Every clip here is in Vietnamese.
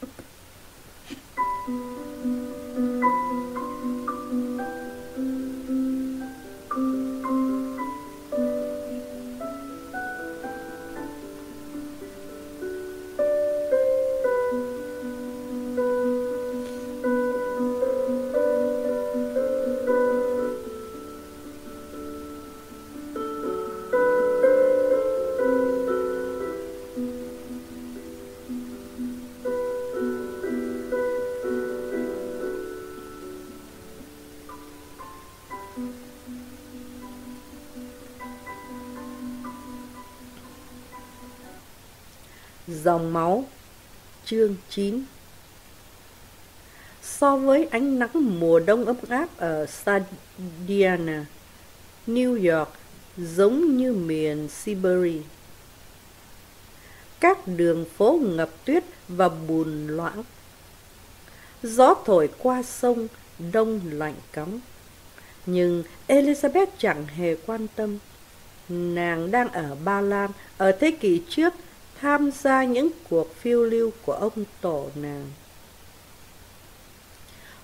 thank you Dòng máu Chương 9 So với ánh nắng mùa đông ấm áp ở Sardiana, New York giống như miền Siberia. Các đường phố ngập tuyết và bùn loãng. Gió thổi qua sông, đông lạnh cóng. Nhưng Elizabeth chẳng hề quan tâm. Nàng đang ở Ba Lan ở thế kỷ trước tham gia những cuộc phiêu lưu của ông tổ nàng.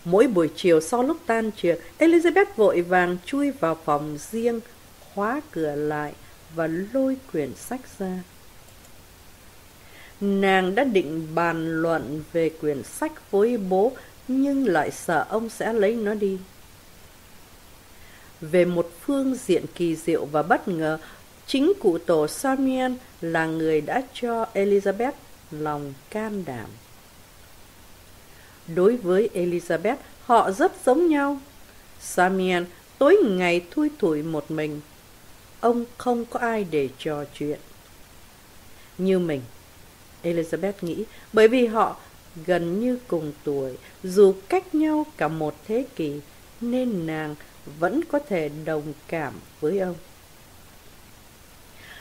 Mỗi buổi chiều sau lúc tan trường, Elizabeth vội vàng chui vào phòng riêng, khóa cửa lại và lôi quyển sách ra. Nàng đã định bàn luận về quyển sách với bố, nhưng lại sợ ông sẽ lấy nó đi. Về một phương diện kỳ diệu và bất ngờ, Chính cụ tổ Samuel là người đã cho Elizabeth lòng can đảm. Đối với Elizabeth, họ rất giống nhau. Samuel tối ngày thui thủi một mình. Ông không có ai để trò chuyện. Như mình, Elizabeth nghĩ, bởi vì họ gần như cùng tuổi, dù cách nhau cả một thế kỷ, nên nàng vẫn có thể đồng cảm với ông.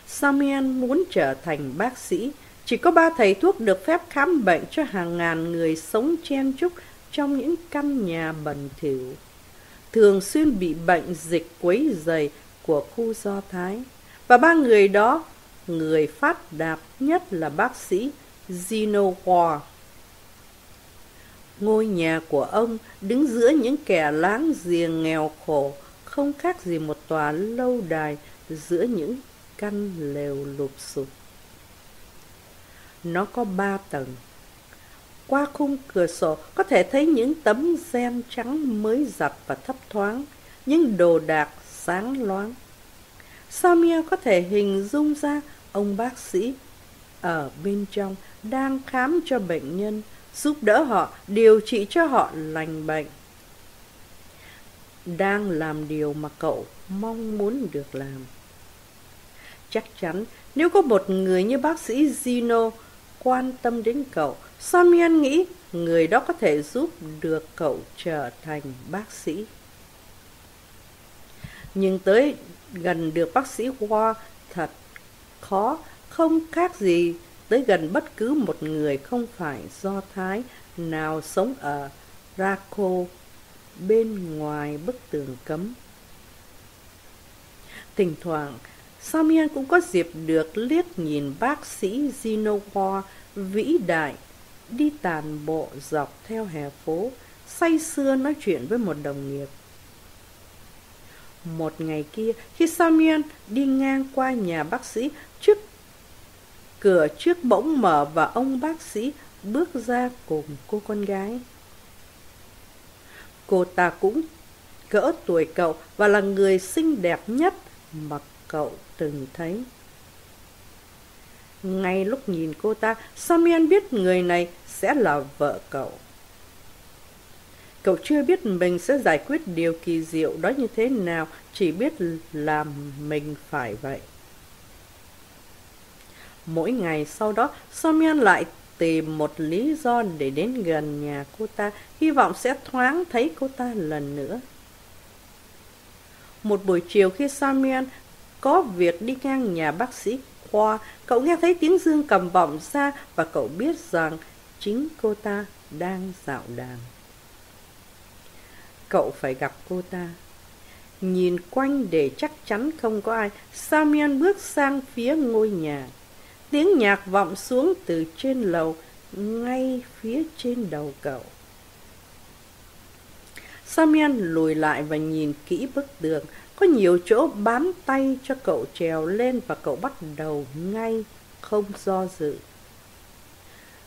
Samuel muốn trở thành bác sĩ. Chỉ có ba thầy thuốc được phép khám bệnh cho hàng ngàn người sống chen chúc trong những căn nhà bẩn thỉu. Thường xuyên bị bệnh dịch quấy dày của khu Do Thái. Và ba người đó, người phát đạt nhất là bác sĩ Zeno War. Ngôi nhà của ông đứng giữa những kẻ láng giềng nghèo khổ, không khác gì một tòa lâu đài giữa những căn lều lụp sụp. Nó có ba tầng. Qua khung cửa sổ có thể thấy những tấm gen trắng mới giặt và thấp thoáng, những đồ đạc sáng loáng. Samia có thể hình dung ra ông bác sĩ ở bên trong đang khám cho bệnh nhân, giúp đỡ họ, điều trị cho họ lành bệnh. Đang làm điều mà cậu mong muốn được làm. Chắc chắn, nếu có một người như bác sĩ Zino quan tâm đến cậu, Samian nghĩ người đó có thể giúp được cậu trở thành bác sĩ. Nhưng tới gần được bác sĩ Hoa thật khó, không khác gì tới gần bất cứ một người không phải do Thái nào sống ở Raco bên ngoài bức tường cấm. Thỉnh thoảng, Samian cũng có dịp được liếc nhìn bác sĩ Zinowa vĩ đại đi tàn bộ dọc theo hè phố, say sưa nói chuyện với một đồng nghiệp. Một ngày kia, khi Samian đi ngang qua nhà bác sĩ, trước cửa trước bỗng mở và ông bác sĩ bước ra cùng cô con gái. Cô ta cũng cỡ tuổi cậu và là người xinh đẹp nhất mà cậu từng thấy. Ngay lúc nhìn cô ta, Samian biết người này sẽ là vợ cậu. Cậu chưa biết mình sẽ giải quyết điều kỳ diệu đó như thế nào, chỉ biết làm mình phải vậy. Mỗi ngày sau đó, Samian lại tìm một lý do để đến gần nhà cô ta, hy vọng sẽ thoáng thấy cô ta lần nữa. Một buổi chiều khi Samian có việc đi ngang nhà bác sĩ khoa, cậu nghe thấy tiếng dương cầm vọng ra và cậu biết rằng chính cô ta đang dạo đàn. Cậu phải gặp cô ta. Nhìn quanh để chắc chắn không có ai, Samian bước sang phía ngôi nhà. Tiếng nhạc vọng xuống từ trên lầu, ngay phía trên đầu cậu. Samian lùi lại và nhìn kỹ bức tường. Có nhiều chỗ bám tay cho cậu trèo lên và cậu bắt đầu ngay, không do dự.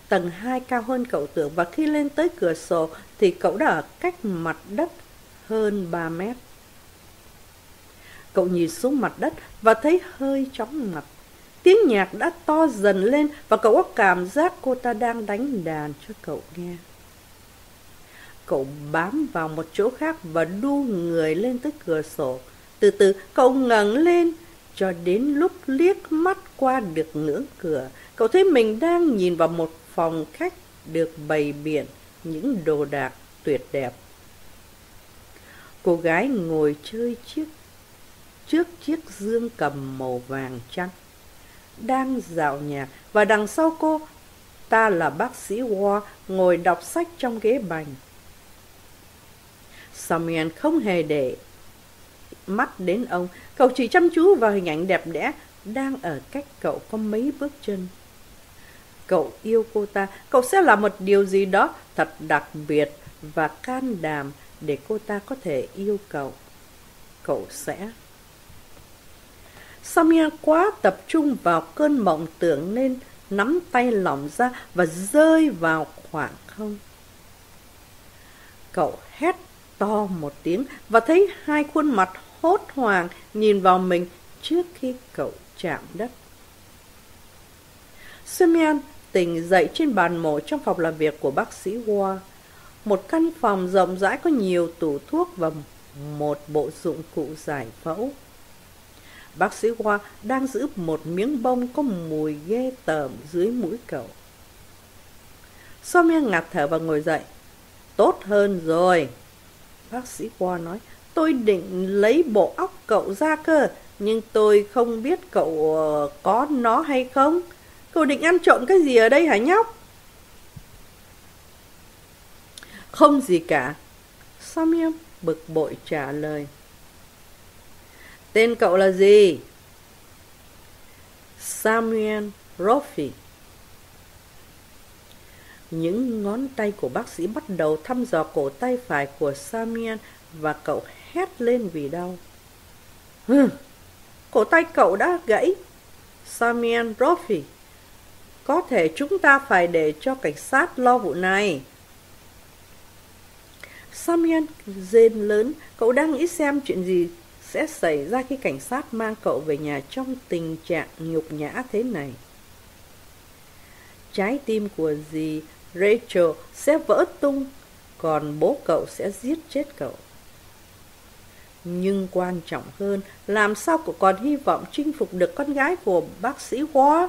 Tầng 2 cao hơn cậu tưởng và khi lên tới cửa sổ thì cậu đã ở cách mặt đất hơn 3 mét. Cậu nhìn xuống mặt đất và thấy hơi chóng mặt. Tiếng nhạc đã to dần lên và cậu có cảm giác cô ta đang đánh đàn cho cậu nghe. Cậu bám vào một chỗ khác và đu người lên tới cửa sổ. Từ từ, cậu ngẩng lên, cho đến lúc liếc mắt qua được ngưỡng cửa. Cậu thấy mình đang nhìn vào một phòng khách được bày biện những đồ đạc tuyệt đẹp. Cô gái ngồi chơi chiếc, trước chiếc dương cầm màu vàng trắng đang dạo nhạc và đằng sau cô, ta là bác sĩ War ngồi đọc sách trong ghế bành. Samuel không hề để mắt đến ông, cậu chỉ chăm chú vào hình ảnh đẹp đẽ đang ở cách cậu có mấy bước chân. Cậu yêu cô ta, cậu sẽ làm một điều gì đó thật đặc biệt và can đảm để cô ta có thể yêu cậu. Cậu sẽ Samia quá tập trung vào cơn mộng tưởng nên nắm tay lỏng ra và rơi vào khoảng không. Cậu hét to một tiếng và thấy hai khuôn mặt hốt hoảng nhìn vào mình trước khi cậu chạm đất. Simeon tỉnh dậy trên bàn mổ trong phòng làm việc của bác sĩ Hoa. Một căn phòng rộng rãi có nhiều tủ thuốc và một bộ dụng cụ giải phẫu. Bác sĩ Hoa đang giữ một miếng bông có mùi ghê tởm dưới mũi cậu. Somia ngạt thở và ngồi dậy. Tốt hơn rồi. Bác sĩ Hoa nói, tôi định lấy bộ óc cậu ra cơ, nhưng tôi không biết cậu ờ, có nó hay không. Cậu định ăn trộm cái gì ở đây hả nhóc? Không gì cả. samuel bực bội trả lời. Tên cậu là gì? Samuel Roffy. Những ngón tay của bác sĩ bắt đầu thăm dò cổ tay phải của Samuel và cậu hét lên vì đau. Hừ, cổ tay cậu đã gãy. Samuel Rofi, Có thể chúng ta phải để cho cảnh sát lo vụ này. Samuel rên lớn, cậu đang nghĩ xem chuyện gì sẽ xảy ra khi cảnh sát mang cậu về nhà trong tình trạng nhục nhã thế này. Trái tim của dì Rachel sẽ vỡ tung, còn bố cậu sẽ giết chết cậu. Nhưng quan trọng hơn, làm sao cậu còn hy vọng chinh phục được con gái của bác sĩ War?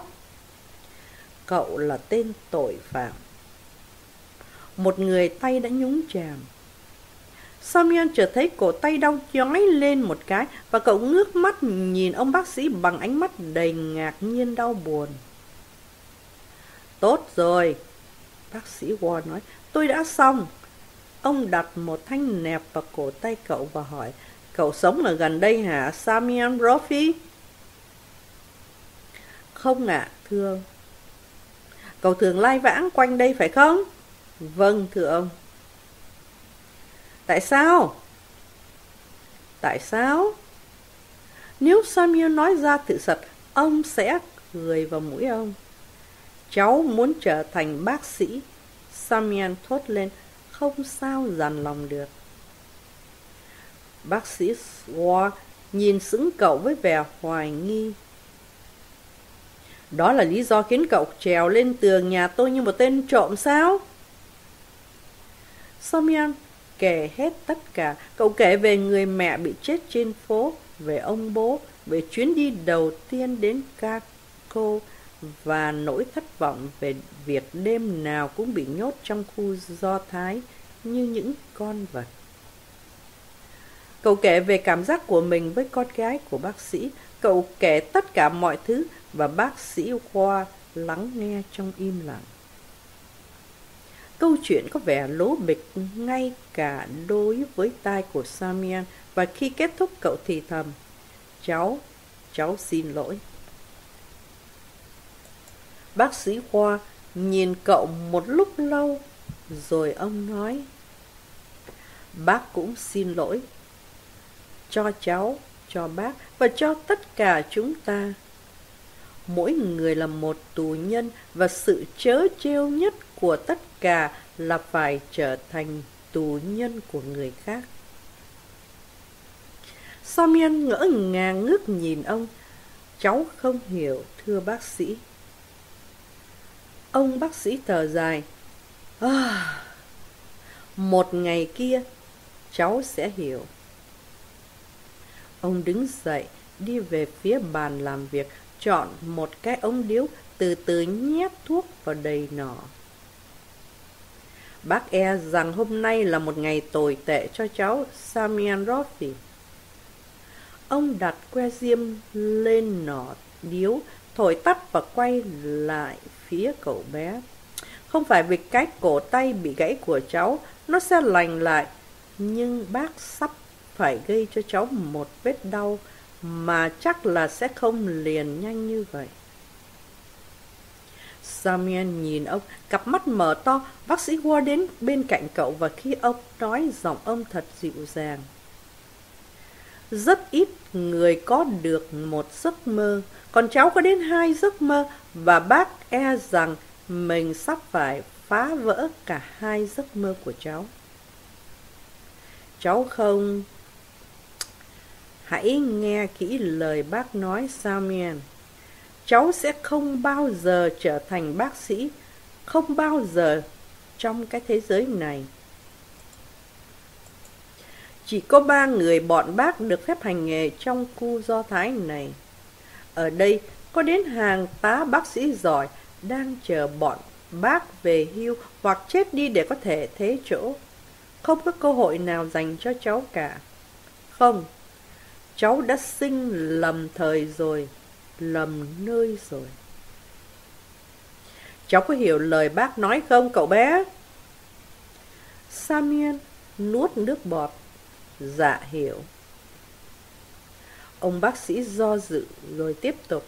Cậu là tên tội phạm. Một người tay đã nhúng chàm Samuel chợt thấy cổ tay đau chói lên một cái và cậu ngước mắt nhìn ông bác sĩ bằng ánh mắt đầy ngạc nhiên đau buồn. Tốt rồi, bác sĩ Ward nói, tôi đã xong. Ông đặt một thanh nẹp vào cổ tay cậu và hỏi, cậu sống ở gần đây hả, Samian Brophy? Không ạ, thưa ông. Cậu thường lai vãng quanh đây phải không? Vâng, thưa ông. Tại sao? Tại sao? Nếu Samuel nói ra tự thật, ông sẽ cười vào mũi ông. Cháu muốn trở thành bác sĩ. Samuel thốt lên, không sao dằn lòng được. Bác sĩ War nhìn sững cậu với vẻ hoài nghi. Đó là lý do khiến cậu trèo lên tường nhà tôi như một tên trộm sao? Samuel kể hết tất cả. Cậu kể về người mẹ bị chết trên phố, về ông bố, về chuyến đi đầu tiên đến Kako và nỗi thất vọng về việc đêm nào cũng bị nhốt trong khu Do Thái như những con vật. Cậu kể về cảm giác của mình với con gái của bác sĩ. Cậu kể tất cả mọi thứ và bác sĩ Khoa lắng nghe trong im lặng. Câu chuyện có vẻ lố bịch ngay cả đối với tai của Samian và khi kết thúc cậu thì thầm. Cháu, cháu xin lỗi. Bác sĩ Khoa nhìn cậu một lúc lâu, rồi ông nói. Bác cũng xin lỗi. Cho cháu, cho bác và cho tất cả chúng ta. Mỗi người là một tù nhân và sự chớ trêu nhất của tất cả là phải trở thành tù nhân của người khác. Samian ngỡ ngàng ngước nhìn ông. Cháu không hiểu, thưa bác sĩ. Ông bác sĩ thở dài. À, một ngày kia, cháu sẽ hiểu. Ông đứng dậy, đi về phía bàn làm việc, chọn một cái ống điếu, từ từ nhét thuốc vào đầy nỏ. Bác e rằng hôm nay là một ngày tồi tệ cho cháu Samian Rothi. Ông đặt que diêm lên nỏ điếu, thổi tắt và quay lại phía cậu bé. Không phải vì cái cổ tay bị gãy của cháu, nó sẽ lành lại, nhưng bác sắp phải gây cho cháu một vết đau mà chắc là sẽ không liền nhanh như vậy. Samian nhìn ông, cặp mắt mở to, bác sĩ qua đến bên cạnh cậu và khi ông nói giọng ông thật dịu dàng. Rất ít người có được một giấc mơ, còn cháu có đến hai giấc mơ và bác e rằng mình sắp phải phá vỡ cả hai giấc mơ của cháu. Cháu không... Hãy nghe kỹ lời bác nói Samian. Cháu sẽ không bao giờ trở thành bác sĩ, không bao giờ trong cái thế giới này. Chỉ có ba người bọn bác được phép hành nghề trong khu do Thái này. Ở đây có đến hàng tá bác sĩ giỏi đang chờ bọn bác về hưu hoặc chết đi để có thể thế chỗ. Không có cơ hội nào dành cho cháu cả. Không, cháu đã sinh lầm thời rồi, lầm nơi rồi. Cháu có hiểu lời bác nói không cậu bé? Samian nuốt nước bọt Dạ hiểu. Ông bác sĩ do dự rồi tiếp tục.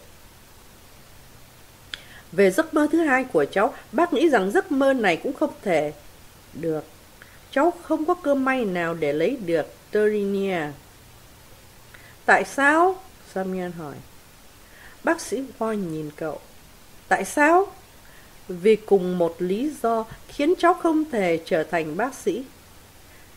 Về giấc mơ thứ hai của cháu, bác nghĩ rằng giấc mơ này cũng không thể được. Cháu không có cơ may nào để lấy được Terinia. Tại sao? Samian hỏi. Bác sĩ Voi nhìn cậu. Tại sao? Vì cùng một lý do khiến cháu không thể trở thành bác sĩ.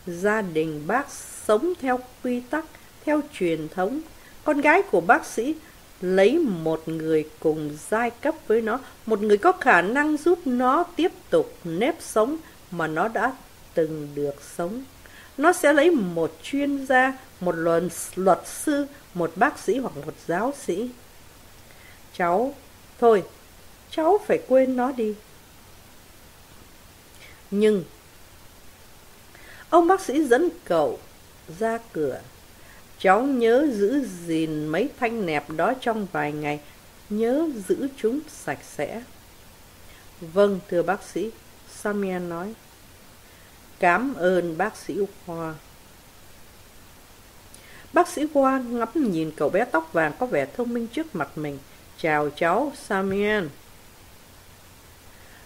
Gia đình bác sống theo quy tắc, theo truyền thống. Con gái của bác sĩ lấy một người cùng giai cấp với nó, một người có khả năng giúp nó tiếp tục nếp sống mà nó đã từng được sống. Nó sẽ lấy một chuyên gia, một luật, luật sư, một bác sĩ hoặc một giáo sĩ. Cháu, thôi, cháu phải quên nó đi. Nhưng, ông bác sĩ dẫn cậu ra cửa. Cháu nhớ giữ gìn mấy thanh nẹp đó trong vài ngày, nhớ giữ chúng sạch sẽ. Vâng, thưa bác sĩ, Samia nói. Cảm ơn bác sĩ Hoa. Bác sĩ Quan ngắm nhìn cậu bé tóc vàng có vẻ thông minh trước mặt mình. Chào cháu, Samian.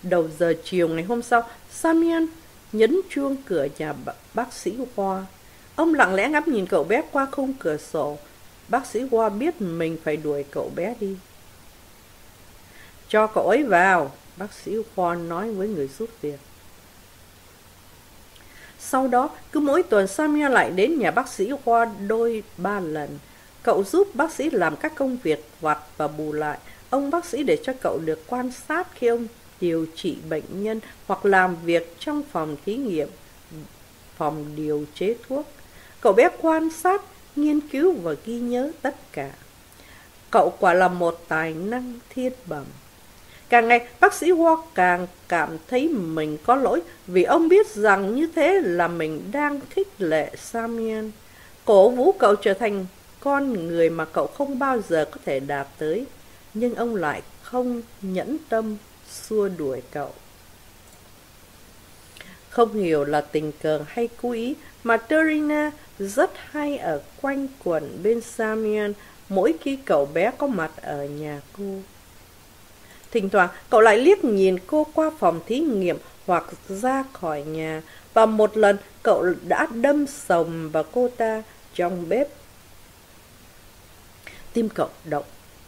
Đầu giờ chiều ngày hôm sau, Samian nhấn chuông cửa nhà bác sĩ Hoa. Ông lặng lẽ ngắm nhìn cậu bé qua khung cửa sổ. Bác sĩ Hoa biết mình phải đuổi cậu bé đi. Cho cậu ấy vào, bác sĩ Hoa nói với người giúp việc. Sau đó, cứ mỗi tuần Samia lại đến nhà bác sĩ Hoa đôi ba lần. Cậu giúp bác sĩ làm các công việc vặt và bù lại. Ông bác sĩ để cho cậu được quan sát khi ông điều trị bệnh nhân hoặc làm việc trong phòng thí nghiệm, phòng điều chế thuốc. Cậu bé quan sát, nghiên cứu và ghi nhớ tất cả. Cậu quả là một tài năng thiên bẩm. Càng ngày, bác sĩ Hoa càng cảm thấy mình có lỗi vì ông biết rằng như thế là mình đang khích lệ Samian. Cổ vũ cậu trở thành con người mà cậu không bao giờ có thể đạt tới. Nhưng ông lại không nhẫn tâm xua đuổi cậu. Không hiểu là tình cờ hay cố ý mà Terina rất hay ở quanh quẩn bên Samian mỗi khi cậu bé có mặt ở nhà cô. Thỉnh thoảng cậu lại liếc nhìn cô qua phòng thí nghiệm hoặc ra khỏi nhà. Và một lần cậu đã đâm sồng vào cô ta trong bếp. Tim cậu động,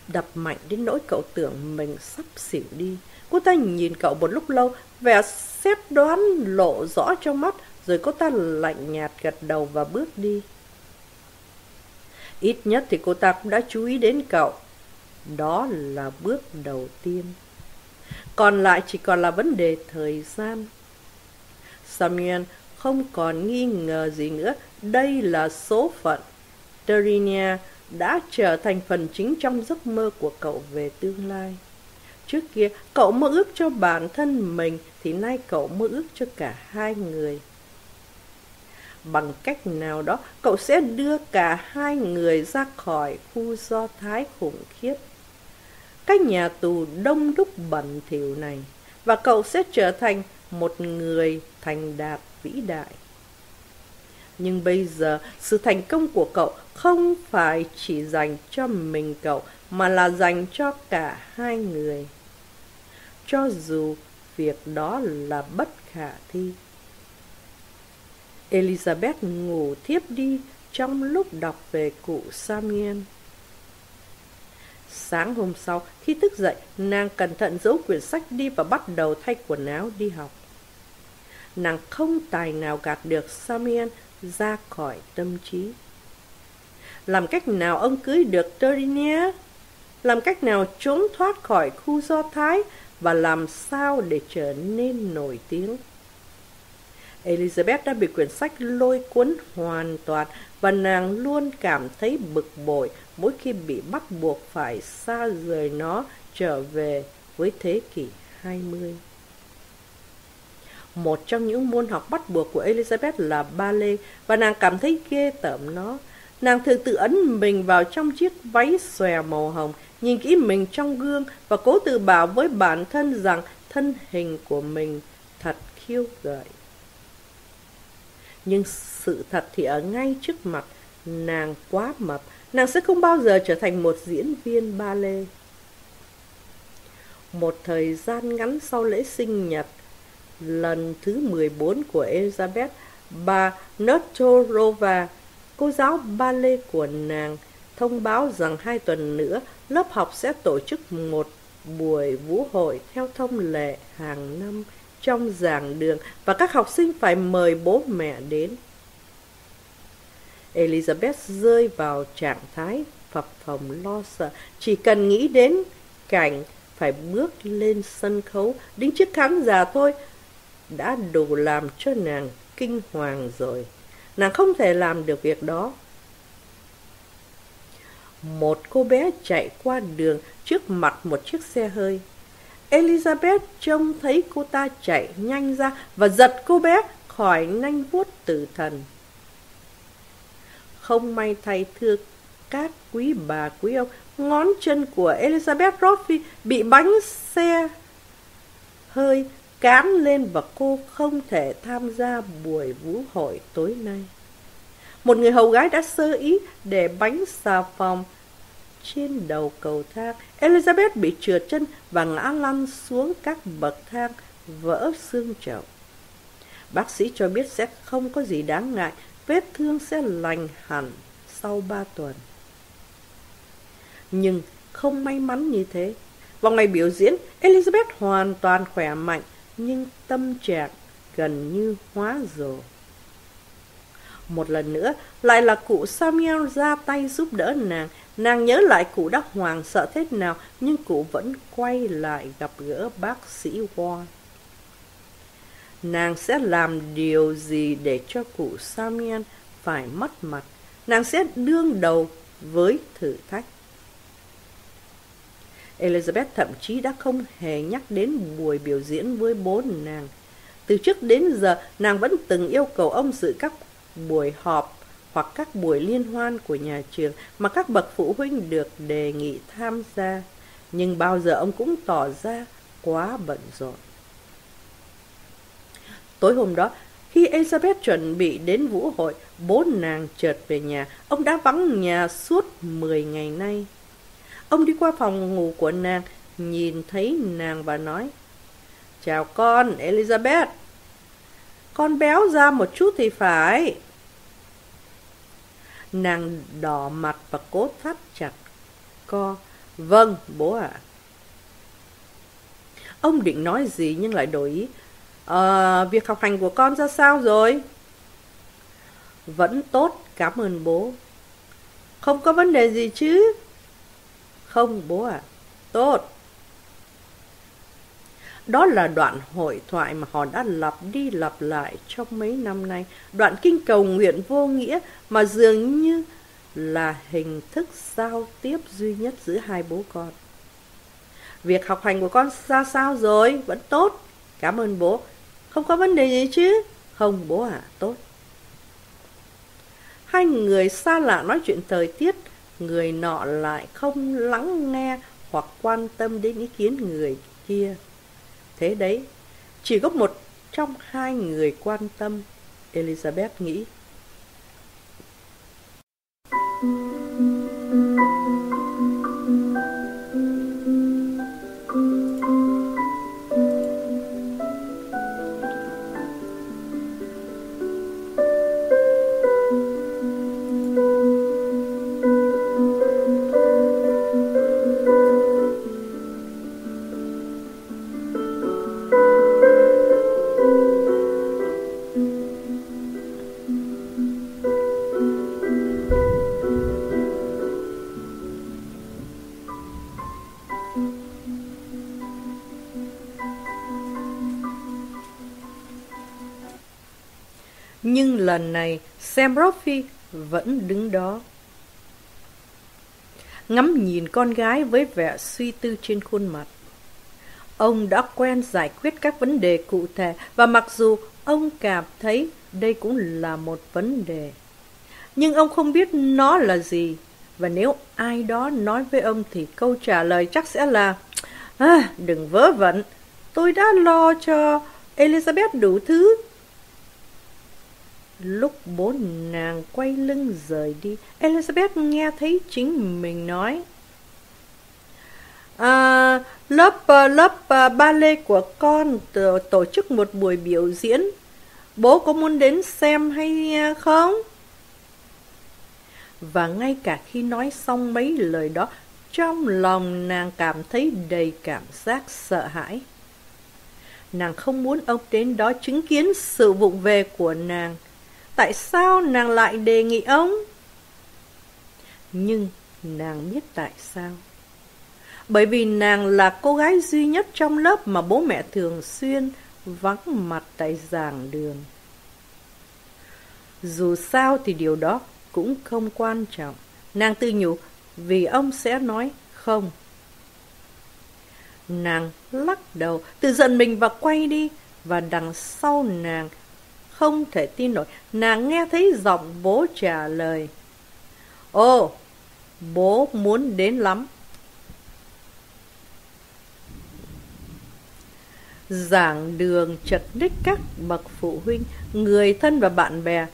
đập mạnh đến nỗi cậu tưởng mình sắp xỉu đi. Cô ta nhìn cậu một lúc lâu, vẻ xét đoán lộ rõ trong mắt, rồi cô ta lạnh nhạt gật đầu và bước đi. Ít nhất thì cô ta cũng đã chú ý đến cậu. Đó là bước đầu tiên. Còn lại chỉ còn là vấn đề thời gian. Samuel không còn nghi ngờ gì nữa. Đây là số phận. Terinia đã trở thành phần chính trong giấc mơ của cậu về tương lai. Trước kia, cậu mơ ước cho bản thân mình, thì nay cậu mơ ước cho cả hai người. Bằng cách nào đó, cậu sẽ đưa cả hai người ra khỏi khu do thái khủng khiếp. Cái nhà tù đông đúc bẩn thỉu này, và cậu sẽ trở thành một người thành đạt vĩ đại. Nhưng bây giờ, sự thành công của cậu không phải chỉ dành cho mình cậu, mà là dành cho cả hai người. Cho dù việc đó là bất khả thi. Elizabeth ngủ thiếp đi trong lúc đọc về cụ Samuel. Sáng hôm sau, khi thức dậy, nàng cẩn thận giấu quyển sách đi và bắt đầu thay quần áo đi học. Nàng không tài nào gạt được Samian ra khỏi tâm trí. Làm cách nào ông cưới được Torinia? Làm cách nào trốn thoát khỏi khu Do Thái và làm sao để trở nên nổi tiếng? Elizabeth đã bị quyển sách lôi cuốn hoàn toàn và nàng luôn cảm thấy bực bội mỗi khi bị bắt buộc phải xa rời nó trở về với thế kỷ 20. Một trong những môn học bắt buộc của Elizabeth là ballet và nàng cảm thấy ghê tởm nó. Nàng thường tự ấn mình vào trong chiếc váy xòe màu hồng, nhìn kỹ mình trong gương và cố tự bảo với bản thân rằng thân hình của mình thật khiêu gợi. Nhưng sự thật thì ở ngay trước mặt, nàng quá mập, nàng sẽ không bao giờ trở thành một diễn viên ballet. Một thời gian ngắn sau lễ sinh nhật, lần thứ 14 của Elizabeth, bà Notorova, cô giáo ballet của nàng, thông báo rằng hai tuần nữa lớp học sẽ tổ chức một buổi vũ hội theo thông lệ hàng năm trong giảng đường và các học sinh phải mời bố mẹ đến. Elizabeth rơi vào trạng thái phập phồng lo sợ, chỉ cần nghĩ đến cảnh phải bước lên sân khấu, đứng trước khán giả thôi, đã đủ làm cho nàng kinh hoàng rồi. Nàng không thể làm được việc đó. Một cô bé chạy qua đường trước mặt một chiếc xe hơi. Elizabeth trông thấy cô ta chạy nhanh ra và giật cô bé khỏi nanh vuốt tử thần. Không may thay thưa các quý bà quý ông, ngón chân của Elizabeth Roffey bị bánh xe hơi cán lên và cô không thể tham gia buổi vũ hội tối nay. Một người hầu gái đã sơ ý để bánh xà phòng trên đầu cầu thang. Elizabeth bị trượt chân và ngã lăn xuống các bậc thang, vỡ xương chậu. Bác sĩ cho biết sẽ không có gì đáng ngại, vết thương sẽ lành hẳn sau ba tuần. Nhưng không may mắn như thế. Vào ngày biểu diễn, Elizabeth hoàn toàn khỏe mạnh, nhưng tâm trạng gần như hóa rồ. Một lần nữa, lại là cụ Samuel ra tay giúp đỡ nàng. Nàng nhớ lại cụ đã hoàng sợ thế nào, nhưng cụ vẫn quay lại gặp gỡ bác sĩ Ward. Nàng sẽ làm điều gì để cho cụ Samian phải mất mặt? Nàng sẽ đương đầu với thử thách. Elizabeth thậm chí đã không hề nhắc đến buổi biểu diễn với bố nàng. Từ trước đến giờ, nàng vẫn từng yêu cầu ông dự các buổi họp hoặc các buổi liên hoan của nhà trường mà các bậc phụ huynh được đề nghị tham gia. Nhưng bao giờ ông cũng tỏ ra quá bận rộn. Tối hôm đó, khi Elizabeth chuẩn bị đến vũ hội, bố nàng chợt về nhà. Ông đã vắng nhà suốt 10 ngày nay. Ông đi qua phòng ngủ của nàng, nhìn thấy nàng và nói Chào con, Elizabeth. Con béo ra một chút thì phải. Nàng đỏ mặt và cố thắt chặt co. Vâng, bố ạ. Ông định nói gì nhưng lại đổi ý. Ờ, việc học hành của con ra sao rồi? Vẫn tốt, cảm ơn bố Không có vấn đề gì chứ? Không bố ạ Tốt đó là đoạn hội thoại mà họ đã lặp đi lặp lại trong mấy năm nay. Đoạn kinh cầu nguyện vô nghĩa mà dường như là hình thức giao tiếp duy nhất giữa hai bố con. Việc học hành của con ra sao rồi? Vẫn tốt. Cảm ơn bố. Không có vấn đề gì chứ? Không bố ạ, à, tốt. Hai người xa lạ nói chuyện thời tiết, người nọ lại không lắng nghe hoặc quan tâm đến ý kiến người kia. Thế đấy, chỉ có một trong hai người quan tâm, Elizabeth nghĩ. Nhưng lần này Sam Roffey vẫn đứng đó. Ngắm nhìn con gái với vẻ suy tư trên khuôn mặt. Ông đã quen giải quyết các vấn đề cụ thể và mặc dù ông cảm thấy đây cũng là một vấn đề. Nhưng ông không biết nó là gì. Và nếu ai đó nói với ông thì câu trả lời chắc sẽ là À, đừng vớ vẩn, tôi đã lo cho Elizabeth đủ thứ Lúc bố nàng quay lưng rời đi, Elizabeth nghe thấy chính mình nói. À, lớp à, lớp à, ballet của con tổ, tổ chức một buổi biểu diễn. Bố có muốn đến xem hay à, không? Và ngay cả khi nói xong mấy lời đó, trong lòng nàng cảm thấy đầy cảm giác sợ hãi. Nàng không muốn ông đến đó chứng kiến sự vụng về của nàng. Tại sao nàng lại đề nghị ông? Nhưng nàng biết tại sao. Bởi vì nàng là cô gái duy nhất trong lớp mà bố mẹ thường xuyên vắng mặt tại giảng đường. Dù sao thì điều đó cũng không quan trọng. Nàng tự nhủ vì ông sẽ nói không. Nàng lắc đầu, tự giận mình và quay đi, và đằng sau nàng không thể tin nổi, nàng nghe thấy giọng bố trả lời. Ồ, bố muốn đến lắm. Giảng đường chật ních các bậc phụ huynh, người thân và bạn bè,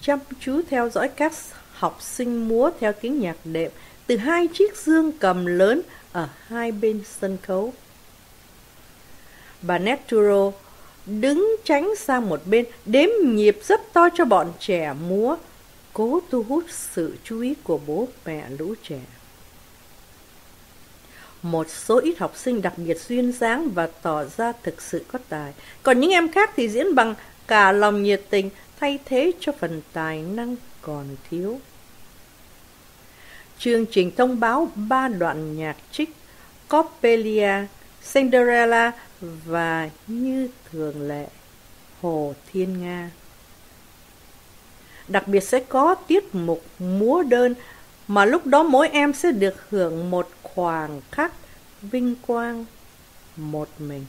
chăm chú theo dõi các học sinh múa theo tiếng nhạc đệm từ hai chiếc dương cầm lớn ở hai bên sân khấu. Bà Neturo đứng tránh sang một bên, đếm nhịp rất to cho bọn trẻ múa, cố thu hút sự chú ý của bố mẹ lũ trẻ. Một số ít học sinh đặc biệt duyên dáng và tỏ ra thực sự có tài, còn những em khác thì diễn bằng cả lòng nhiệt tình thay thế cho phần tài năng còn thiếu. Chương trình thông báo ba đoạn nhạc trích Coppelia, Cinderella và như thường lệ Hồ Thiên Nga. Đặc biệt sẽ có tiết mục múa đơn mà lúc đó mỗi em sẽ được hưởng một khoảng khắc vinh quang một mình.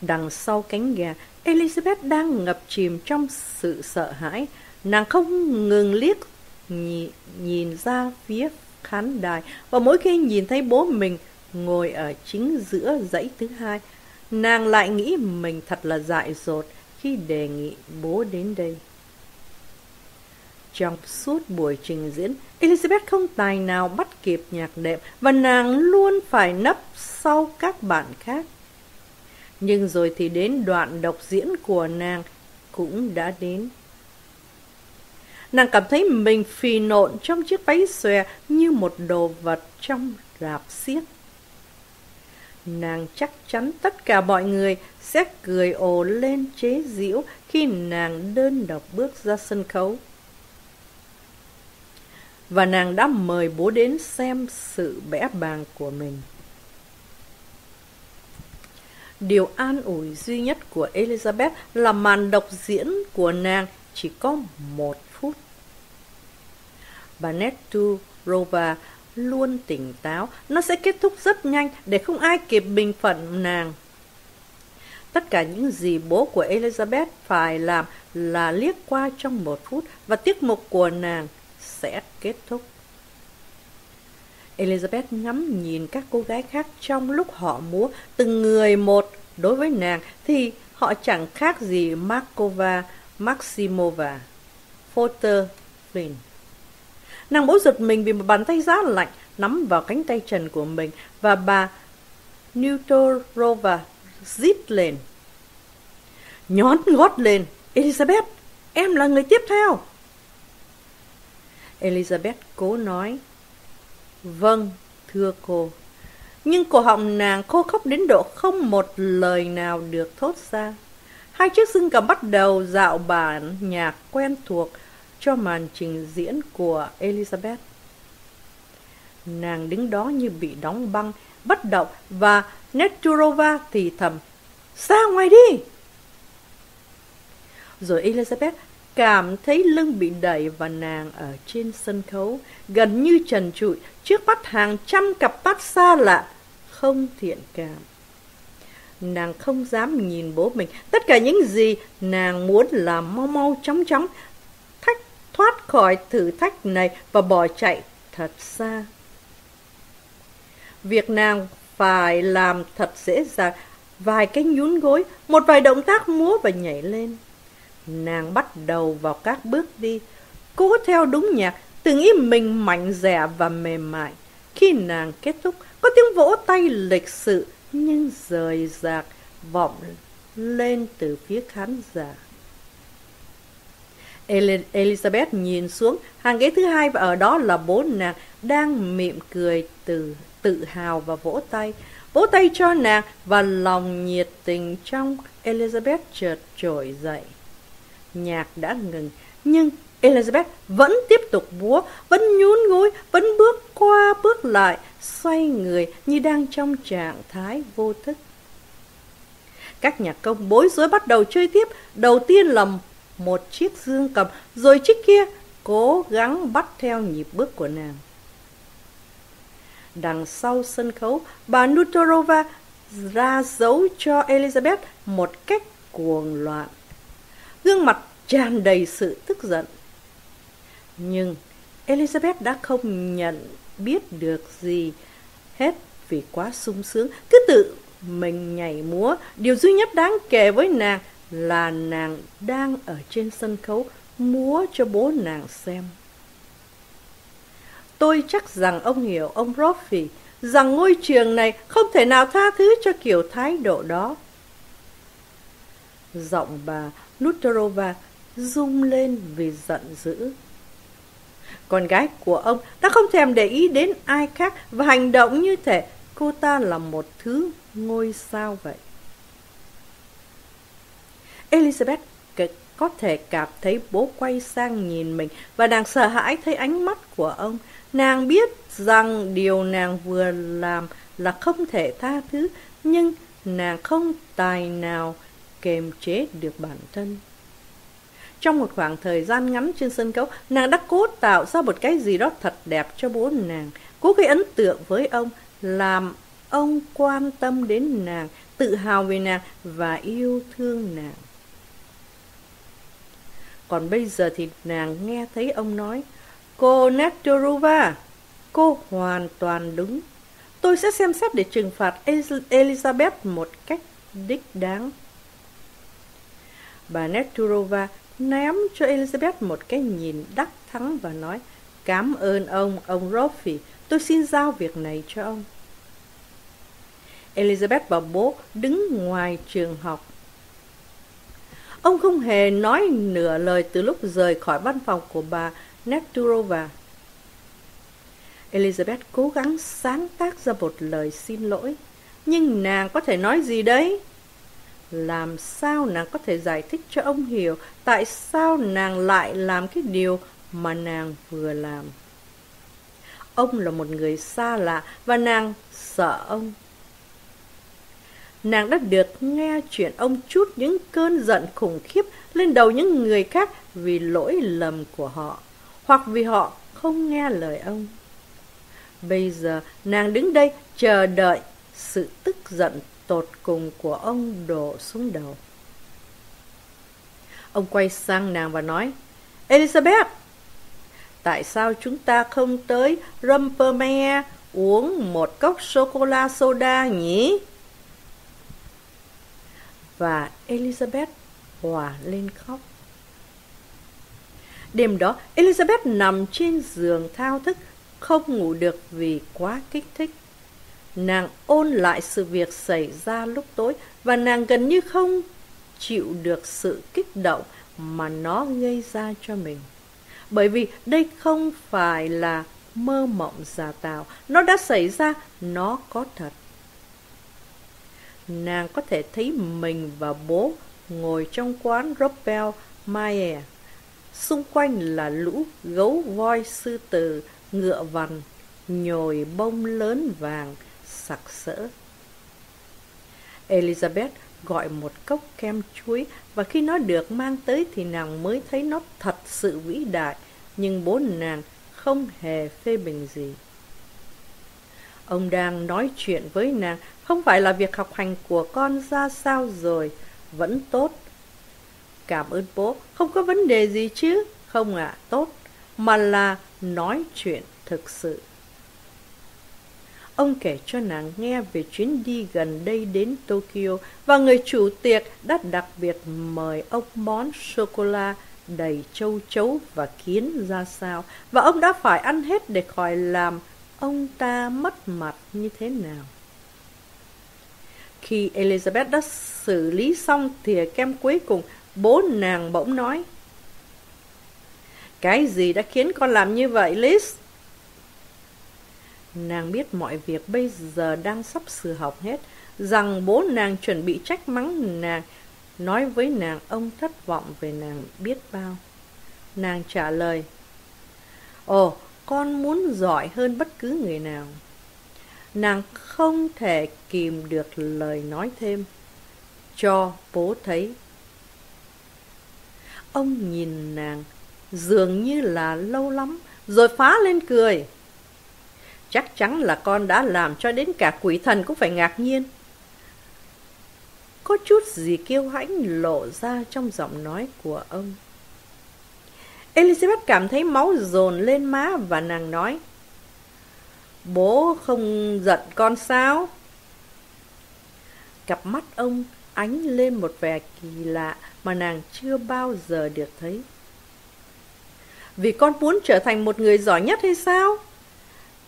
Đằng sau cánh gà, Elizabeth đang ngập chìm trong sự sợ hãi. Nàng không ngừng liếc nhìn, nhìn ra phía khán đài và mỗi khi nhìn thấy bố mình ngồi ở chính giữa dãy thứ hai. Nàng lại nghĩ mình thật là dại dột khi đề nghị bố đến đây. Trong suốt buổi trình diễn, Elizabeth không tài nào bắt kịp nhạc đệm và nàng luôn phải nấp sau các bạn khác. Nhưng rồi thì đến đoạn độc diễn của nàng cũng đã đến. Nàng cảm thấy mình phì nộn trong chiếc váy xòe như một đồ vật trong rạp xiếc. Nàng chắc chắn tất cả mọi người sẽ cười ồ lên chế giễu khi nàng đơn độc bước ra sân khấu. Và nàng đã mời bố đến xem sự bẽ bàng của mình. Điều an ủi duy nhất của Elizabeth là màn độc diễn của nàng chỉ có một phút. Bà Nettu Rova luôn tỉnh táo, nó sẽ kết thúc rất nhanh để không ai kịp bình phận nàng. Tất cả những gì bố của Elizabeth phải làm là liếc qua trong một phút và tiết mục của nàng sẽ kết thúc. Elizabeth ngắm nhìn các cô gái khác trong lúc họ múa, từng người một đối với nàng thì họ chẳng khác gì Markova, Maximova, Foster, Flynn. Nàng bỗng giật mình vì một bàn tay giá lạnh nắm vào cánh tay trần của mình và bà Newtorova rít lên. Nhón gót lên, Elizabeth, em là người tiếp theo. Elizabeth cố nói, Vâng, thưa cô. Nhưng cổ họng nàng khô khốc đến độ không một lời nào được thốt ra. Hai chiếc xương cầm bắt đầu dạo bản nhạc quen thuộc cho màn trình diễn của Elizabeth. Nàng đứng đó như bị đóng băng, bất động và Neturova thì thầm. Ra ngoài đi! Rồi Elizabeth cảm thấy lưng bị đẩy và nàng ở trên sân khấu, gần như trần trụi, trước mắt hàng trăm cặp mắt xa lạ, không thiện cảm. Nàng không dám nhìn bố mình, tất cả những gì nàng muốn là mau mau chóng chóng, thoát khỏi thử thách này và bỏ chạy thật xa. Việc nàng phải làm thật dễ dàng, vài cái nhún gối, một vài động tác múa và nhảy lên. Nàng bắt đầu vào các bước đi, cố theo đúng nhạc, từng nghĩ mình mạnh dẻ và mềm mại. Khi nàng kết thúc, có tiếng vỗ tay lịch sự nhưng rời rạc vọng lên từ phía khán giả. Elizabeth nhìn xuống hàng ghế thứ hai và ở đó là bố nàng đang mỉm cười từ tự hào và vỗ tay. Vỗ tay cho nàng và lòng nhiệt tình trong Elizabeth chợt trỗi dậy. Nhạc đã ngừng, nhưng Elizabeth vẫn tiếp tục búa, vẫn nhún gối, vẫn bước qua bước lại, xoay người như đang trong trạng thái vô thức. Các nhạc công bối rối bắt đầu chơi tiếp, đầu tiên là một chiếc dương cầm, rồi chiếc kia cố gắng bắt theo nhịp bước của nàng. Đằng sau sân khấu, bà Nutorova ra dấu cho Elizabeth một cách cuồng loạn. Gương mặt tràn đầy sự tức giận. Nhưng Elizabeth đã không nhận biết được gì hết vì quá sung sướng, cứ tự mình nhảy múa. Điều duy nhất đáng kể với nàng là nàng đang ở trên sân khấu múa cho bố nàng xem. Tôi chắc rằng ông hiểu, ông Roffy rằng ngôi trường này không thể nào tha thứ cho kiểu thái độ đó. Giọng bà Luterova rung lên vì giận dữ. Con gái của ông đã không thèm để ý đến ai khác và hành động như thể cô ta là một thứ ngôi sao vậy. Elizabeth có thể cảm thấy bố quay sang nhìn mình và nàng sợ hãi thấy ánh mắt của ông. Nàng biết rằng điều nàng vừa làm là không thể tha thứ, nhưng nàng không tài nào kềm chế được bản thân. Trong một khoảng thời gian ngắn trên sân khấu, nàng đã cố tạo ra một cái gì đó thật đẹp cho bố nàng, cố gây ấn tượng với ông, làm ông quan tâm đến nàng, tự hào về nàng và yêu thương nàng. Còn bây giờ thì nàng nghe thấy ông nói, Cô Nektorova, cô hoàn toàn đúng. Tôi sẽ xem xét để trừng phạt Elizabeth một cách đích đáng. Bà Nektorova ném cho Elizabeth một cái nhìn đắc thắng và nói, Cảm ơn ông, ông Roffy, tôi xin giao việc này cho ông. Elizabeth và bố đứng ngoài trường học. Ông không hề nói nửa lời từ lúc rời khỏi văn phòng của bà Nekturova. Elizabeth cố gắng sáng tác ra một lời xin lỗi. Nhưng nàng có thể nói gì đấy? Làm sao nàng có thể giải thích cho ông hiểu tại sao nàng lại làm cái điều mà nàng vừa làm? Ông là một người xa lạ và nàng sợ ông. Nàng đã được nghe chuyện ông chút những cơn giận khủng khiếp lên đầu những người khác vì lỗi lầm của họ, hoặc vì họ không nghe lời ông. Bây giờ nàng đứng đây chờ đợi sự tức giận tột cùng của ông đổ xuống đầu. Ông quay sang nàng và nói, Elizabeth, tại sao chúng ta không tới Rumpermere uống một cốc sô-cô-la soda nhỉ? Và Elizabeth hòa lên khóc. Đêm đó, Elizabeth nằm trên giường thao thức, không ngủ được vì quá kích thích. Nàng ôn lại sự việc xảy ra lúc tối và nàng gần như không chịu được sự kích động mà nó gây ra cho mình. Bởi vì đây không phải là mơ mộng giả tạo, nó đã xảy ra, nó có thật. Nàng có thể thấy mình và bố ngồi trong quán Robel Mayer. Xung quanh là lũ gấu voi sư tử, ngựa vằn, nhồi bông lớn vàng, sặc sỡ. Elizabeth gọi một cốc kem chuối và khi nó được mang tới thì nàng mới thấy nó thật sự vĩ đại, nhưng bố nàng không hề phê bình gì. Ông đang nói chuyện với nàng, không phải là việc học hành của con ra sao rồi, vẫn tốt. Cảm ơn bố, không có vấn đề gì chứ, không ạ, tốt, mà là nói chuyện thực sự. Ông kể cho nàng nghe về chuyến đi gần đây đến Tokyo và người chủ tiệc đã đặc biệt mời ông món sô-cô-la đầy châu chấu và kiến ra sao và ông đã phải ăn hết để khỏi làm ông ta mất mặt như thế nào. Khi Elizabeth đã xử lý xong thìa kem cuối cùng, bố nàng bỗng nói Cái gì đã khiến con làm như vậy, Liz? Nàng biết mọi việc bây giờ đang sắp sửa học hết, rằng bố nàng chuẩn bị trách mắng nàng, nói với nàng ông thất vọng về nàng biết bao. Nàng trả lời, Ồ, con muốn giỏi hơn bất cứ người nào. Nàng không thể kìm được lời nói thêm. Cho bố thấy. Ông nhìn nàng, dường như là lâu lắm, rồi phá lên cười. Chắc chắn là con đã làm cho đến cả quỷ thần cũng phải ngạc nhiên. Có chút gì kiêu hãnh lộ ra trong giọng nói của ông. Elizabeth cảm thấy máu dồn lên má và nàng nói, Bố không giận con sao? Cặp mắt ông ánh lên một vẻ kỳ lạ mà nàng chưa bao giờ được thấy. Vì con muốn trở thành một người giỏi nhất hay sao?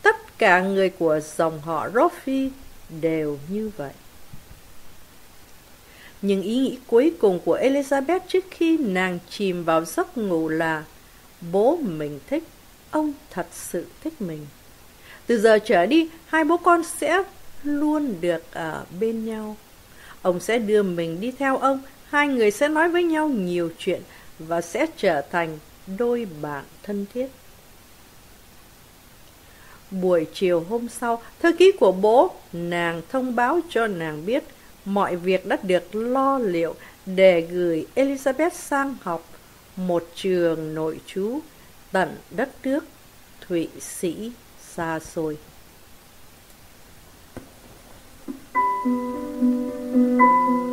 Tất cả người của dòng họ Roffy đều như vậy. Nhưng ý nghĩ cuối cùng của Elizabeth trước khi nàng chìm vào giấc ngủ là bố mình thích, ông thật sự thích mình. Từ giờ trở đi, hai bố con sẽ luôn được ở bên nhau. Ông sẽ đưa mình đi theo ông, hai người sẽ nói với nhau nhiều chuyện và sẽ trở thành đôi bạn thân thiết. Buổi chiều hôm sau, thư ký của bố, nàng thông báo cho nàng biết mọi việc đã được lo liệu để gửi Elizabeth sang học một trường nội trú tận đất nước Thụy Sĩ xa xôi. Thank you.